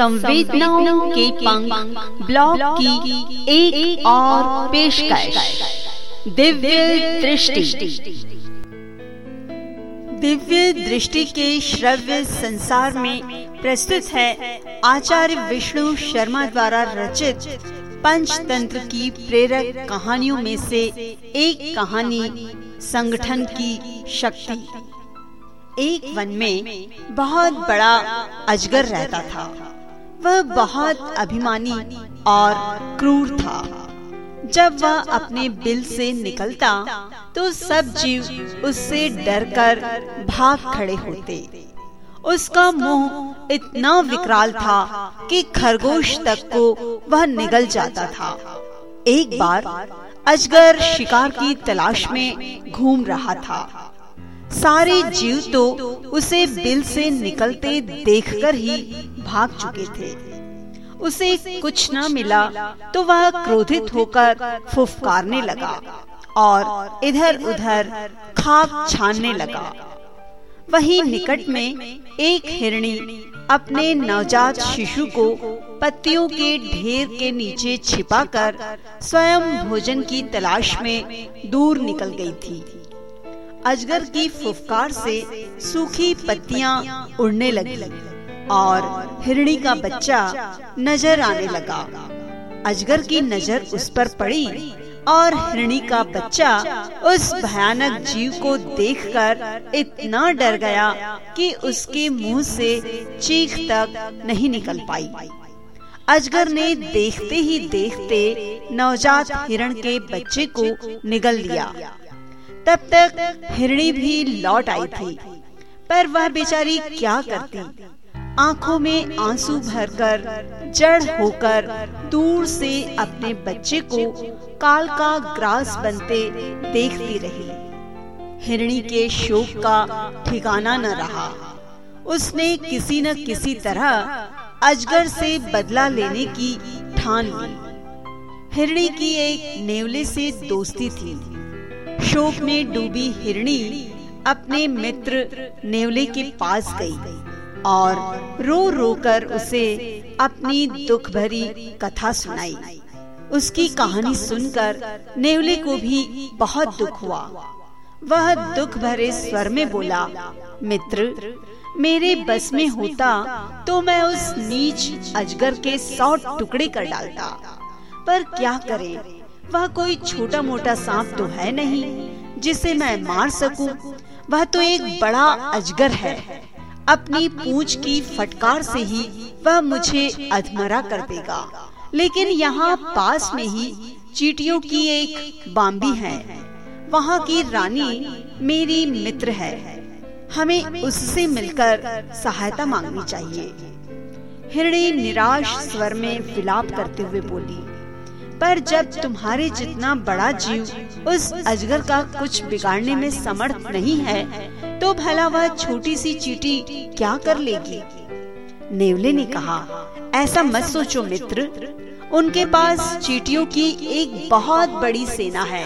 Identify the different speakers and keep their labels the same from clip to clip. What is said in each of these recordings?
Speaker 1: संवेदनाओं के पंख ब्लॉग की एक, एक और पेशकश। दिव्य दृष्टि। दिव्य दृष्टि के श्रव्य संसार में प्रस्तुत है आचार्य विष्णु शर्मा द्वारा रचित पंचतंत्र की प्रेरक कहानियों में से एक कहानी संगठन की शक्ति। एक वन में बहुत बड़ा अजगर रहता था। वह बहुत अभिमानी और क्रूर था, जब वह अपने बिल से निकलता तो सब जीव उससे डरकर भाग खड़े होते। उसका मुँह इतना विकराल था कि खरगोश तक को वह निगल जाता था। एक बार अजगर शिकार की तलाश में घूम रहा था। सारे जीव तो उसे बिल से निकलते देखकर ही भाग चुके थे। उसे कुछ न मिला तो वह क्रोधित होकर फुफकारने लगा और इधर उधर खाक छानने लगा। वहीं निकट में एक हिरणी अपने नवजात शिशु को पत्तियों के ढेर के नीचे छिपाकर स्वयं भोजन की तलाश में दूर निकल गई थी। अजगर की फुफकार से सूखी पत्तियाँ उड़ने लगी। और हिरणी का बच्चा नज़र आने लगा। अजगर की नज़र उस पर पड़ी और हिरणी का बच्चा उस भयानक जीव को देखकर इतना डर गया कि उसके मुँह से चीख तक नहीं निकल पाई। अजगर ने देखते ही देखते नवजात हिरण के बच्चे को निगल लिया। तब तक हिरणी भी लौट आई थी, पर वह बेचारी क्या करती? आँखों में आँसू भरकर, जड़ होकर, दूर से अपने बच्चे को काल का ग्रास बनते देखती रही। हिरणी के शोक का ठिकाना न रहा। उसने किसी न किसी तरह अजगर से बदला लेने की ठान ली। हिरणी की एक नेवले से दोस्ती थी। शोक में डूबी हिरणी अपने मित्र नेवले के पास गई। और रो रो कर उसे अपनी दुख भरी कथा सुनाई। उसकी कहानी सुनकर नेवले को भी बहुत दुख हुआ। वह दुख भरे स्वर में बोला, मित्र, मेरे बस में होता तो मैं उस नीच अजगर के सौ टुकड़े कर डालता। पर क्या करे? वह कोई छोटा मोटा सांप तो है नहीं, जिसे मैं मार सकूँ। वह तो एक बड़ा अजगर है। अपनी पूंछ की फटकार से ही वह मुझे अधमरा कर देगा। लेकिन यहाँ पास में ही चीटियों की एक बाम्बी है। वहाँ की रानी मेरी मित्र है। हमें उससे मिलकर सहायता मांगनी चाहिए। हिरणी निराश स्वर में विलाप करते हुए बोली, पर जब तुम्हारे जितना बड़ा जीव उस अजगर का कुछ बिगाड़ने में समर्थ नहीं है तो भला वह छोटी सी चीटी क्या कर लेगी? नेवले ने कहा, ऐसा मत सोचो मित्र, उनके पास चीटियों की एक बहुत बड़ी सेना है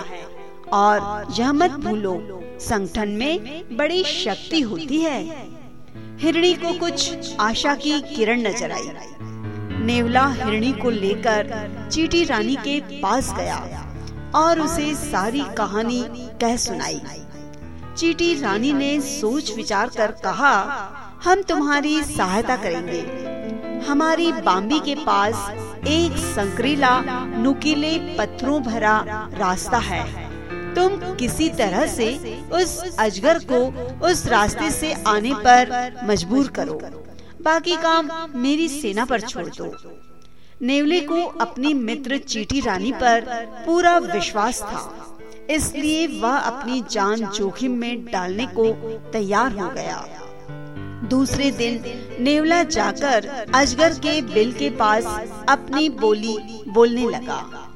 Speaker 1: और यह मत भूलो, संगठन में बड़ी शक्ति होती है। हिरणी को कुछ आशा की किरण नज़र आई। नेवला हिरणी को लेकर चीटी रानी के पास गया और उसे सारी कहानी कह सुनाई। चीटी रानी ने सोच विचार कर कहा, हम तुम्हारी सहायता करेंगे। हमारी बाम्बी के पास एक संकरीला नुकीले पत्थरों भरा रास्ता है। तुम किसी तरह से उस अजगर को उस रास्ते से आने पर मजबूर करो। बाकी काम मेरी सेना पर छोड़ दो। नेवले को अपनी मित्र चीटी रानी पर पूरा विश्वास था। इसलिए वह अपनी जान जोखिम में डालने को तैयार हो गया। दूसरे दिन नेवला जाकर अजगर के बिल के पास अपनी बोली बोलने लगा।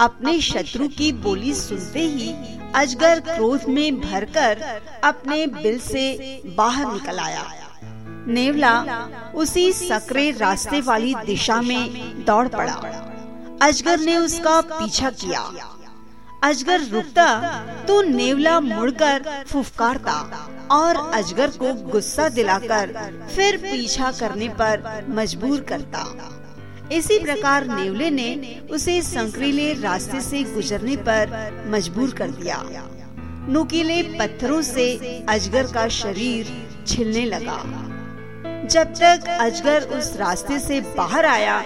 Speaker 1: अपने शत्रु की बोली सुनते ही अजगर क्रोध में भरकर अपने बिल से बाहर निकल आया। नेवला उसी सकरे रास्ते वाली दिशा में दौड़ पड़ा। अजगर ने उसका पीछा किया। अजगर रुकता तो नेवला मुड़कर फुफकारता और अजगर को गुस्सा दिलाकर फिर पीछा करने पर मजबूर करता। इसी प्रकार नेवले ने उसे संकरीले रास्ते से गुजरने पर मजबूर कर दिया। नुकीले पत्थरों से अजगर का शरीर छिलने लगा। जब तक अजगर उस रास्ते से बाहर आया,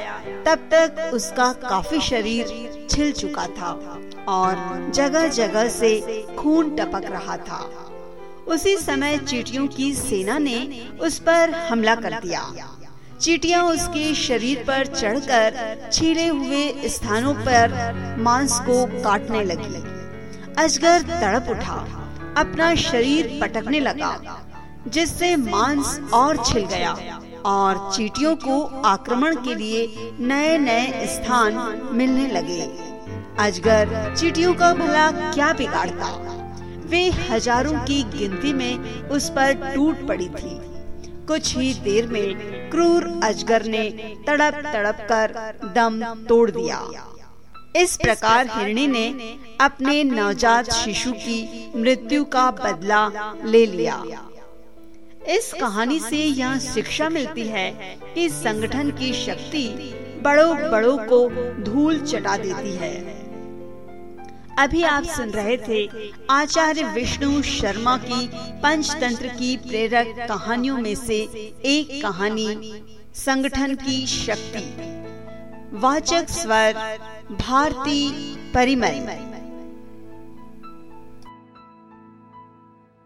Speaker 1: तब तक उसका काफ़ी शरीर छिल चुका था। और जगह जगह से खून टपक रहा था। उसी समय चीटियों की सेना ने उस पर हमला कर दिया। चीटियाँ उसके शरीर पर चढ़कर छीले हुए स्थानों पर मांस को काटने लगी। अजगर तड़प उठा, अपना शरीर पटकने लगा, जिससे मांस और छिल गया और चीटियों को आक्रमण के लिए नए नए स्थान मिलने लगे। अजगर चीटियों का भला क्या बिगाड़ता? वे हज़ारों की गिनती में उस पर टूट पड़ी थी। कुछ ही देर में क्रूर अजगर ने तड़प तड़प कर दम तोड़ दिया। इस प्रकार हिरणी ने अपने नवजात शिशु की मृत्यु का बदला ले लिया। इस कहानी से यह शिक्षा मिलती है कि संगठन की शक्ति बड़ों बड़ों को धूल चटा देती है। अभी आप सुन रहे थे आचार्य विष्णु शर्मा की पंचतंत्र की प्रेरक कहानियों में से एक कहानी, संगठन की शक्ति। वाचक स्वर, भारती परिमल।